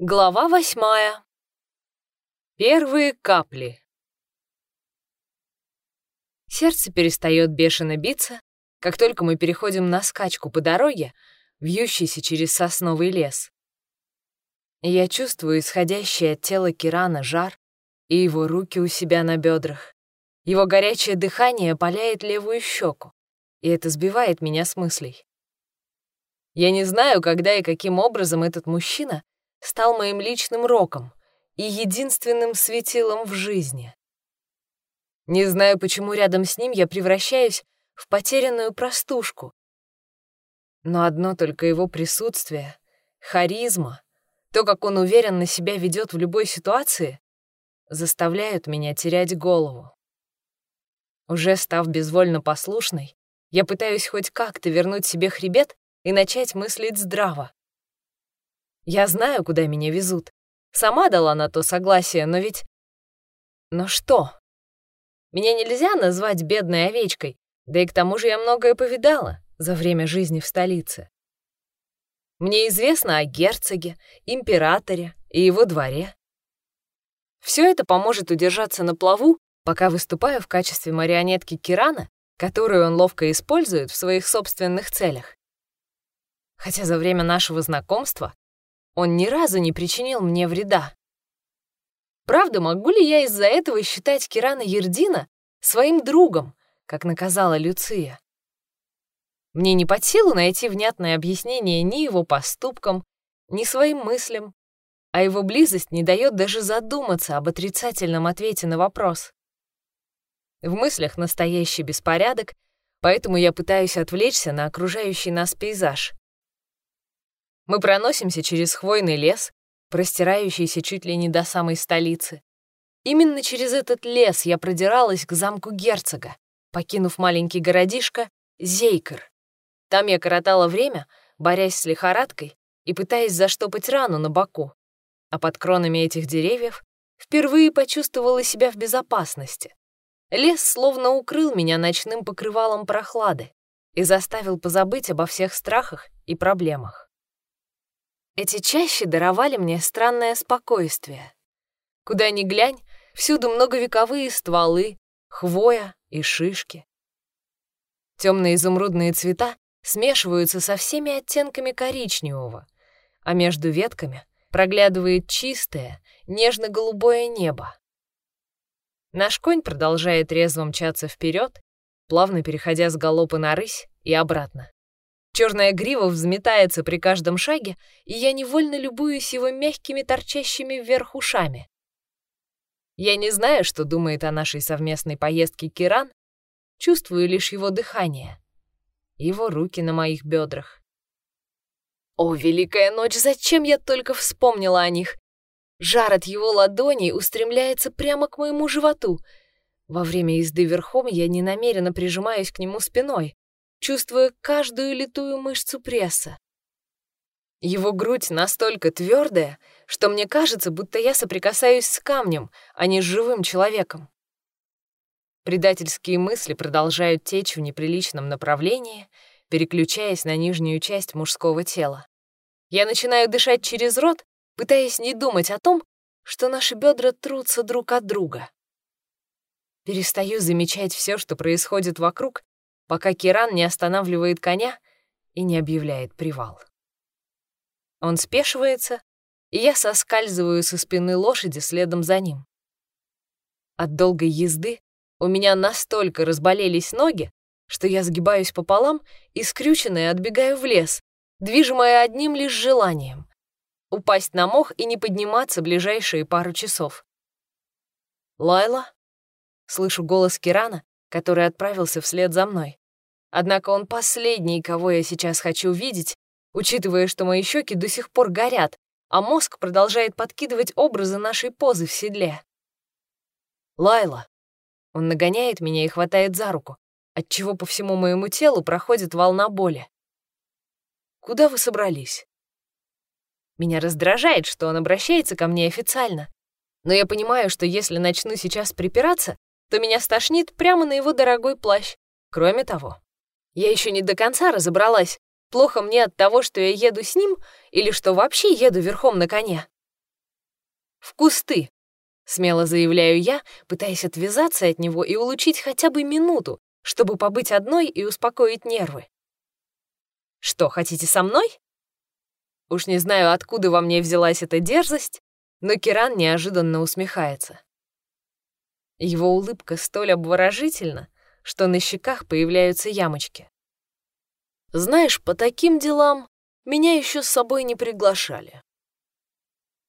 Глава восьмая. Первые капли. Сердце перестает бешено биться, как только мы переходим на скачку по дороге, вьющейся через сосновый лес. Я чувствую исходящий от тела Кирана жар и его руки у себя на бедрах. Его горячее дыхание опаляет левую щеку, и это сбивает меня с мыслей. Я не знаю, когда и каким образом этот мужчина — стал моим личным роком и единственным светилом в жизни. Не знаю, почему рядом с ним я превращаюсь в потерянную простушку. Но одно только его присутствие, харизма, то, как он уверенно себя ведет в любой ситуации, заставляют меня терять голову. Уже став безвольно послушной, я пытаюсь хоть как-то вернуть себе хребет и начать мыслить здраво. Я знаю, куда меня везут. Сама дала на то согласие, но ведь... Но что? Меня нельзя назвать бедной овечкой, да и к тому же я многое повидала за время жизни в столице. Мне известно о герцоге, императоре и его дворе. Все это поможет удержаться на плаву, пока выступаю в качестве марионетки Кирана, которую он ловко использует в своих собственных целях. Хотя за время нашего знакомства он ни разу не причинил мне вреда. Правда, могу ли я из-за этого считать Кирана Ердина своим другом, как наказала Люция? Мне не под силу найти внятное объяснение ни его поступкам, ни своим мыслям, а его близость не дает даже задуматься об отрицательном ответе на вопрос. В мыслях настоящий беспорядок, поэтому я пытаюсь отвлечься на окружающий нас пейзаж. Мы проносимся через хвойный лес, простирающийся чуть ли не до самой столицы. Именно через этот лес я продиралась к замку герцога, покинув маленький городишко Зейкер. Там я коротала время, борясь с лихорадкой и пытаясь заштопать рану на боку. А под кронами этих деревьев впервые почувствовала себя в безопасности. Лес словно укрыл меня ночным покрывалом прохлады и заставил позабыть обо всех страхах и проблемах. Эти чащи даровали мне странное спокойствие. Куда ни глянь, всюду многовековые стволы, хвоя и шишки. Темные изумрудные цвета смешиваются со всеми оттенками коричневого, а между ветками проглядывает чистое, нежно-голубое небо. Наш конь продолжает резво мчаться вперед, плавно переходя с галопа на рысь и обратно. Черная грива взметается при каждом шаге, и я невольно любуюсь его мягкими торчащими вверх ушами. Я не знаю, что думает о нашей совместной поездке Киран, чувствую лишь его дыхание, его руки на моих бедрах. О, великая ночь, зачем я только вспомнила о них? Жар от его ладоней устремляется прямо к моему животу. Во время езды верхом я не намеренно прижимаюсь к нему спиной, чувствуя каждую литую мышцу пресса. Его грудь настолько твердая, что мне кажется, будто я соприкасаюсь с камнем, а не с живым человеком. Предательские мысли продолжают течь в неприличном направлении, переключаясь на нижнюю часть мужского тела. Я начинаю дышать через рот, пытаясь не думать о том, что наши бедра трутся друг от друга. Перестаю замечать все, что происходит вокруг, пока Киран не останавливает коня и не объявляет привал. Он спешивается, и я соскальзываю со спины лошади следом за ним. От долгой езды у меня настолько разболелись ноги, что я сгибаюсь пополам и скрюченная отбегаю в лес, движимая одним лишь желанием — упасть на мох и не подниматься ближайшие пару часов. «Лайла?» — слышу голос Кирана, который отправился вслед за мной. Однако он последний, кого я сейчас хочу видеть, учитывая, что мои щеки до сих пор горят, а мозг продолжает подкидывать образы нашей позы в седле. «Лайла!» Он нагоняет меня и хватает за руку, отчего по всему моему телу проходит волна боли. «Куда вы собрались?» Меня раздражает, что он обращается ко мне официально, но я понимаю, что если начну сейчас припираться, то меня стошнит прямо на его дорогой плащ. Кроме того, я еще не до конца разобралась, плохо мне от того, что я еду с ним, или что вообще еду верхом на коне. В кусты!» — смело заявляю я, пытаясь отвязаться от него и улучить хотя бы минуту, чтобы побыть одной и успокоить нервы. «Что, хотите со мной?» Уж не знаю, откуда во мне взялась эта дерзость, но Киран неожиданно усмехается. Его улыбка столь обворожительна, что на щеках появляются ямочки. «Знаешь, по таким делам меня еще с собой не приглашали».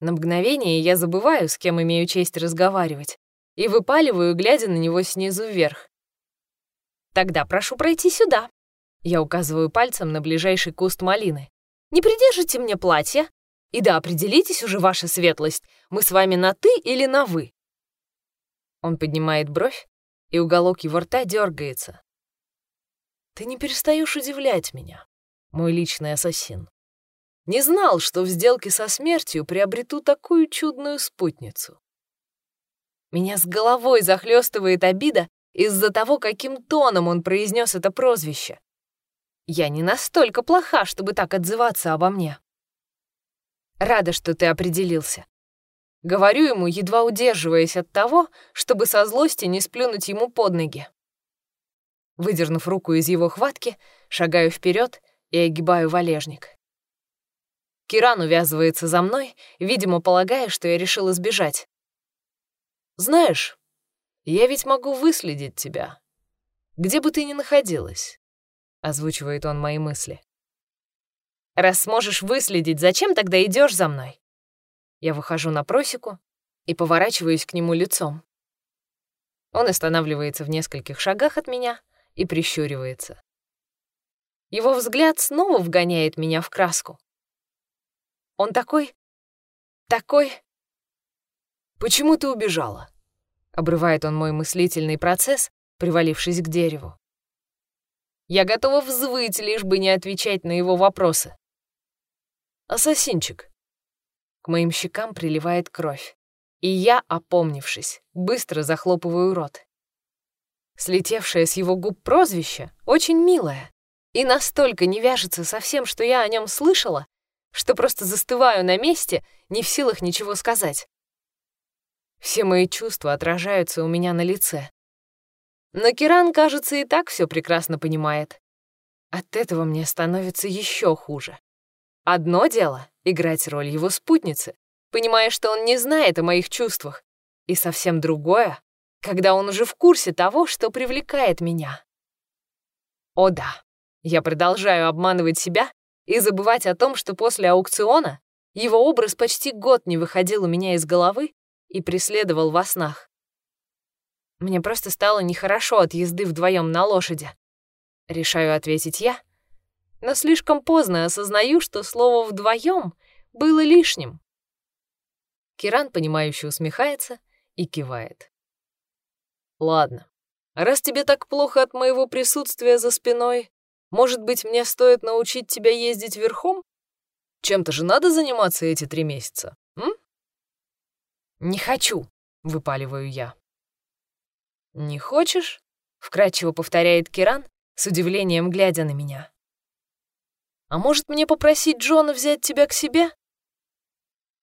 На мгновение я забываю, с кем имею честь разговаривать, и выпаливаю, глядя на него снизу вверх. «Тогда прошу пройти сюда». Я указываю пальцем на ближайший куст малины. «Не придержите мне платье. И да, определитесь уже, ваша светлость, мы с вами на «ты» или на «вы». Он поднимает бровь, и уголок его рта дергается. «Ты не перестаешь удивлять меня, мой личный ассасин. Не знал, что в сделке со смертью приобрету такую чудную спутницу. Меня с головой захлестывает обида из-за того, каким тоном он произнес это прозвище. Я не настолько плоха, чтобы так отзываться обо мне. Рада, что ты определился. Говорю ему, едва удерживаясь от того, чтобы со злости не сплюнуть ему под ноги. Выдернув руку из его хватки, шагаю вперед и огибаю валежник. Киран увязывается за мной, видимо, полагая, что я решил избежать. «Знаешь, я ведь могу выследить тебя, где бы ты ни находилась», — озвучивает он мои мысли. «Раз сможешь выследить, зачем тогда идешь за мной?» Я выхожу на просеку и поворачиваюсь к нему лицом. Он останавливается в нескольких шагах от меня и прищуривается. Его взгляд снова вгоняет меня в краску. Он такой... такой... «Почему ты убежала?» — обрывает он мой мыслительный процесс, привалившись к дереву. Я готова взвыть, лишь бы не отвечать на его вопросы. «Ассасинчик, к моим щекам приливает кровь. И я, опомнившись, быстро захлопываю рот. Слетевшее с его губ прозвище очень милое и настолько не вяжется со всем, что я о нем слышала, что просто застываю на месте, не в силах ничего сказать. Все мои чувства отражаются у меня на лице. Но Киран, кажется, и так все прекрасно понимает. От этого мне становится еще хуже. Одно дело — играть роль его спутницы, понимая, что он не знает о моих чувствах, и совсем другое, когда он уже в курсе того, что привлекает меня. О да, я продолжаю обманывать себя и забывать о том, что после аукциона его образ почти год не выходил у меня из головы и преследовал во снах. Мне просто стало нехорошо от езды вдвоем на лошади. Решаю ответить я — но слишком поздно осознаю, что слово «вдвоем» было лишним. Киран, понимающе усмехается и кивает. «Ладно, раз тебе так плохо от моего присутствия за спиной, может быть, мне стоит научить тебя ездить верхом? Чем-то же надо заниматься эти три месяца, м?» «Не хочу», — выпаливаю я. «Не хочешь?» — вкратчиво повторяет Киран, с удивлением глядя на меня. А может, мне попросить Джона взять тебя к себе?»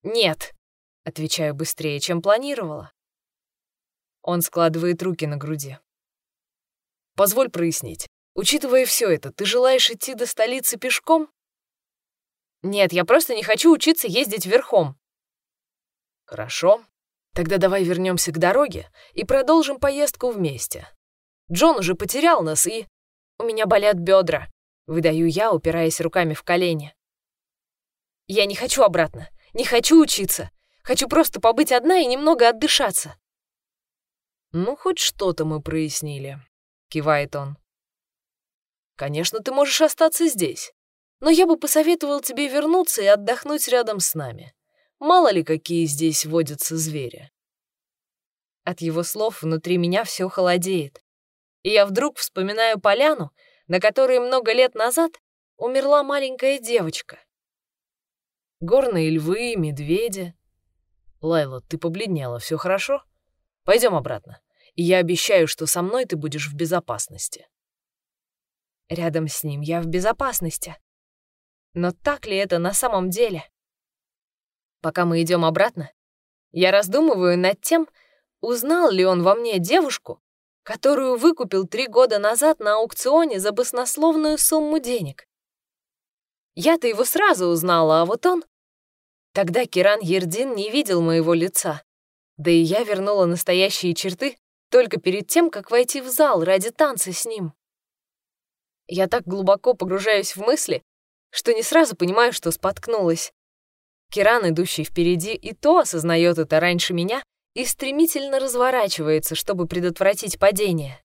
«Нет», — отвечаю быстрее, чем планировала. Он складывает руки на груди. «Позволь прояснить. Учитывая все это, ты желаешь идти до столицы пешком?» «Нет, я просто не хочу учиться ездить верхом». «Хорошо. Тогда давай вернемся к дороге и продолжим поездку вместе. Джон уже потерял нас, и... У меня болят бедра. Выдаю я, упираясь руками в колени. Я не хочу обратно. Не хочу учиться. Хочу просто побыть одна и немного отдышаться. Ну, хоть что-то мы прояснили, кивает он. Конечно, ты можешь остаться здесь, но я бы посоветовал тебе вернуться и отдохнуть рядом с нами. Мало ли, какие здесь водятся звери. От его слов внутри меня все холодеет, и я вдруг вспоминаю поляну, на которой много лет назад умерла маленькая девочка. Горные львы, медведи. Лайла, ты побледнела, все хорошо? Пойдем обратно, и я обещаю, что со мной ты будешь в безопасности. Рядом с ним я в безопасности. Но так ли это на самом деле? Пока мы идем обратно, Я раздумываю над тем, узнал ли он во мне девушку, которую выкупил три года назад на аукционе за баснословную сумму денег. Я-то его сразу узнала, а вот он... Тогда Киран Ердин не видел моего лица. Да и я вернула настоящие черты только перед тем, как войти в зал ради танца с ним. Я так глубоко погружаюсь в мысли, что не сразу понимаю, что споткнулась. Киран, идущий впереди, и то осознает это раньше меня и стремительно разворачивается, чтобы предотвратить падение.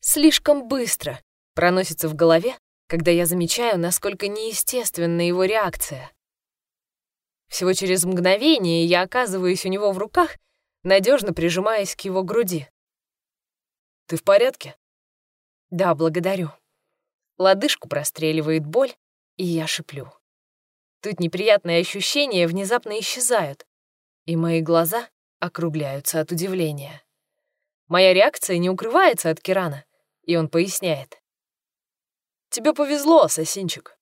Слишком быстро проносится в голове, когда я замечаю, насколько неестественна его реакция. Всего через мгновение я оказываюсь у него в руках, надежно прижимаясь к его груди. «Ты в порядке?» «Да, благодарю». Лодыжку простреливает боль, и я шиплю. Тут неприятные ощущения внезапно исчезают, и мои глаза округляются от удивления. Моя реакция не укрывается от Кирана, и он поясняет. «Тебе повезло, ассасинчик.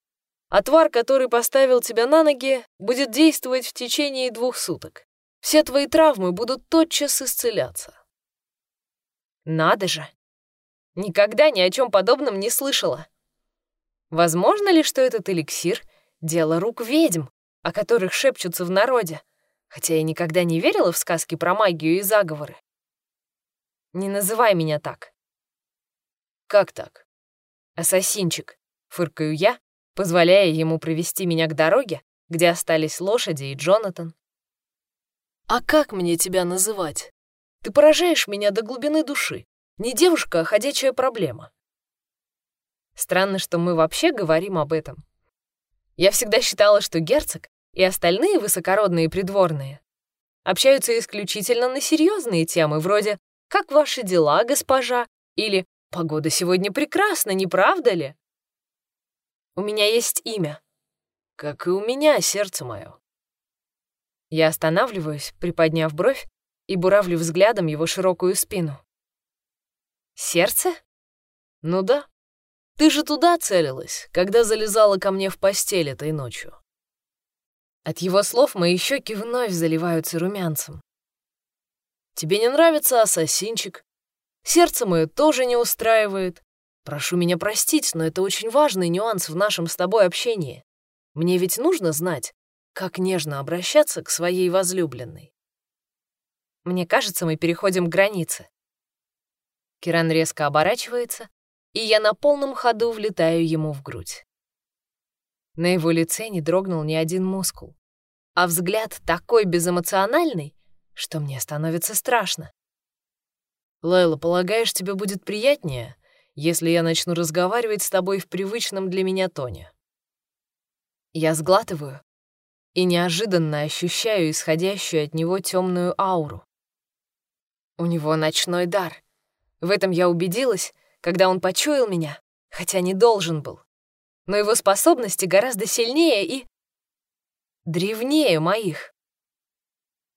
Отвар, который поставил тебя на ноги, будет действовать в течение двух суток. Все твои травмы будут тотчас исцеляться». «Надо же! Никогда ни о чем подобном не слышала. Возможно ли, что этот эликсир — дело рук ведьм, о которых шепчутся в народе, хотя я никогда не верила в сказки про магию и заговоры? Не называй меня так. Как так? Ассасинчик, фыркаю я, позволяя ему провести меня к дороге, где остались лошади и Джонатан. «А как мне тебя называть? Ты поражаешь меня до глубины души. Не девушка, а ходячая проблема. Странно, что мы вообще говорим об этом. Я всегда считала, что герцог и остальные высокородные придворные общаются исключительно на серьезные темы, вроде «Как ваши дела, госпожа?» или «Погода сегодня прекрасна, не правда ли?» У меня есть имя. Как и у меня, сердце мое. Я останавливаюсь, приподняв бровь, и буравлю взглядом его широкую спину. Сердце? Ну да. Ты же туда целилась, когда залезала ко мне в постель этой ночью. От его слов мои щеки вновь заливаются румянцем. Тебе не нравится ассасинчик? Сердце мое тоже не устраивает. Прошу меня простить, но это очень важный нюанс в нашем с тобой общении. Мне ведь нужно знать, как нежно обращаться к своей возлюбленной. Мне кажется, мы переходим границы. Киран резко оборачивается, и я на полном ходу влетаю ему в грудь. На его лице не дрогнул ни один мускул, а взгляд такой безэмоциональный, что мне становится страшно. «Лайла, полагаешь, тебе будет приятнее, если я начну разговаривать с тобой в привычном для меня тоне?» Я сглатываю и неожиданно ощущаю исходящую от него темную ауру. У него ночной дар. В этом я убедилась, когда он почуял меня, хотя не должен был. Но его способности гораздо сильнее и... древнее моих.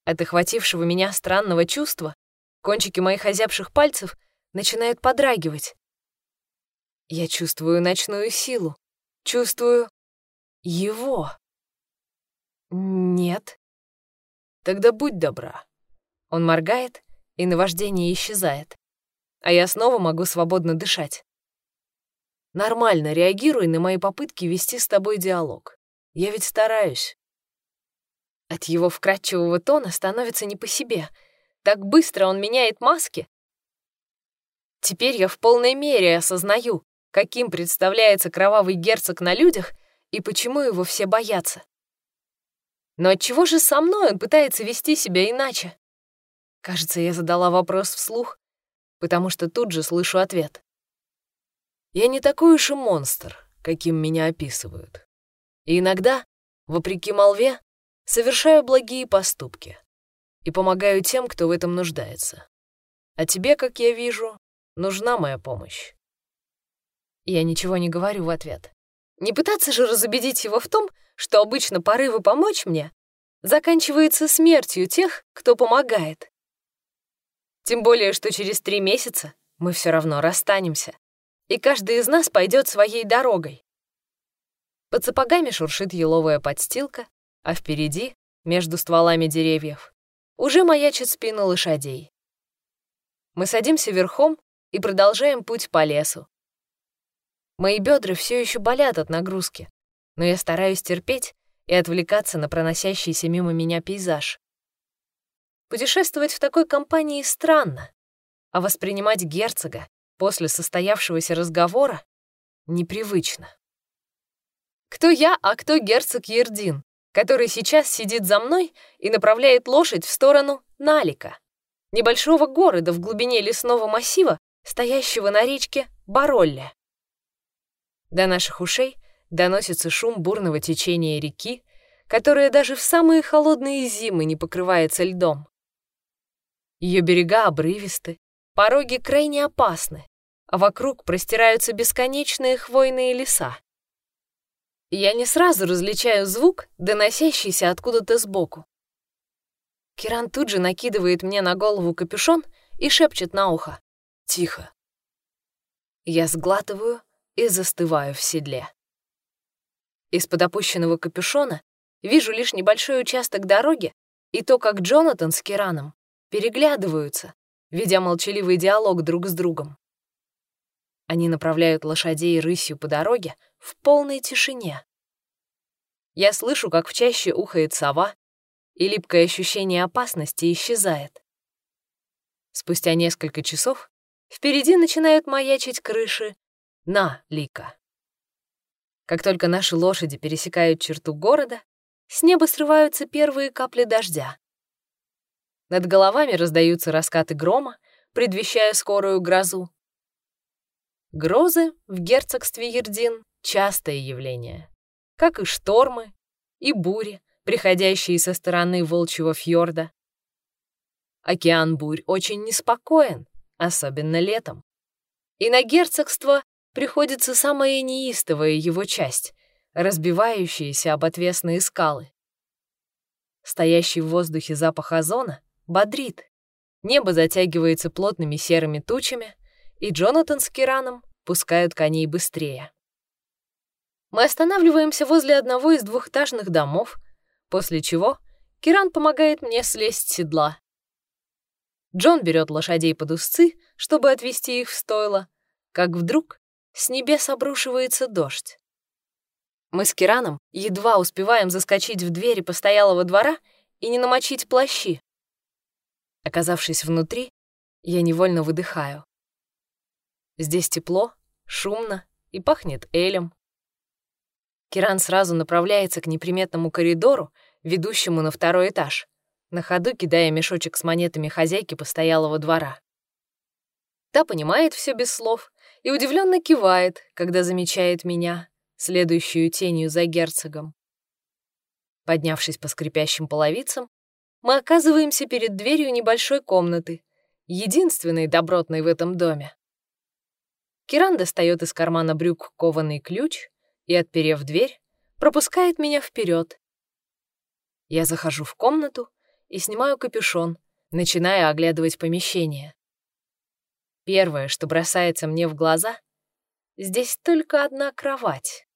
От охватившего меня странного чувства кончики моих озябших пальцев начинают подрагивать. Я чувствую ночную силу, чувствую его. Нет. Тогда будь добра. Он моргает, и наваждение исчезает а я снова могу свободно дышать. Нормально реагируй на мои попытки вести с тобой диалог. Я ведь стараюсь. От его вкрадчивого тона становится не по себе. Так быстро он меняет маски. Теперь я в полной мере осознаю, каким представляется кровавый герцог на людях и почему его все боятся. Но отчего же со мной он пытается вести себя иначе? Кажется, я задала вопрос вслух, потому что тут же слышу ответ. «Я не такой уж и монстр, каким меня описывают. И иногда, вопреки молве, совершаю благие поступки и помогаю тем, кто в этом нуждается. А тебе, как я вижу, нужна моя помощь». Я ничего не говорю в ответ. Не пытаться же разубедить его в том, что обычно порывы помочь мне заканчиваются смертью тех, кто помогает. Тем более, что через три месяца мы все равно расстанемся, и каждый из нас пойдет своей дорогой. Под сапогами шуршит еловая подстилка, а впереди, между стволами деревьев, уже маячит спину лошадей. Мы садимся верхом и продолжаем путь по лесу. Мои бедра все еще болят от нагрузки, но я стараюсь терпеть и отвлекаться на проносящийся мимо меня пейзаж. Путешествовать в такой компании странно, а воспринимать герцога после состоявшегося разговора непривычно. Кто я, а кто герцог Ердин, который сейчас сидит за мной и направляет лошадь в сторону Налика, небольшого города в глубине лесного массива, стоящего на речке Баролле. До наших ушей доносится шум бурного течения реки, которая даже в самые холодные зимы не покрывается льдом. Ее берега обрывисты, пороги крайне опасны, а вокруг простираются бесконечные хвойные леса. Я не сразу различаю звук, доносящийся откуда-то сбоку. Киран тут же накидывает мне на голову капюшон и шепчет на ухо. «Тихо». Я сглатываю и застываю в седле. Из-под опущенного капюшона вижу лишь небольшой участок дороги и то, как Джонатан с Кираном переглядываются, ведя молчаливый диалог друг с другом. Они направляют лошадей рысью по дороге в полной тишине. Я слышу, как в чаще ухает сова, и липкое ощущение опасности исчезает. Спустя несколько часов впереди начинают маячить крыши на Лика. Как только наши лошади пересекают черту города, с неба срываются первые капли дождя. Над головами раздаются раскаты грома, предвещая скорую грозу. Грозы в герцогстве Ердин — частое явление, как и штормы и бури, приходящие со стороны Волчьего фьорда. Океан бурь очень неспокоен, особенно летом. И на герцогство приходится самая неистовая его часть, разбивающаяся об отвесные скалы. Стоящий в воздухе запах озона бодрит. Небо затягивается плотными серыми тучами, и Джонатан с Кираном пускают коней быстрее. Мы останавливаемся возле одного из двухэтажных домов, после чего Киран помогает мне слезть с седла. Джон берет лошадей под узцы, чтобы отвезти их в стойло, как вдруг с небес обрушивается дождь. Мы с Кираном едва успеваем заскочить в двери постоялого двора и не намочить плащи. Оказавшись внутри, я невольно выдыхаю. Здесь тепло, шумно и пахнет элем. Киран сразу направляется к неприметному коридору, ведущему на второй этаж, на ходу кидая мешочек с монетами хозяйки постоялого двора. Та понимает все без слов и удивленно кивает, когда замечает меня, следующую тенью за герцогом. Поднявшись по скрипящим половицам, мы оказываемся перед дверью небольшой комнаты, единственной добротной в этом доме. Киран достает из кармана брюк кованый ключ и, отперев дверь, пропускает меня вперед. Я захожу в комнату и снимаю капюшон, начиная оглядывать помещение. Первое, что бросается мне в глаза, здесь только одна кровать.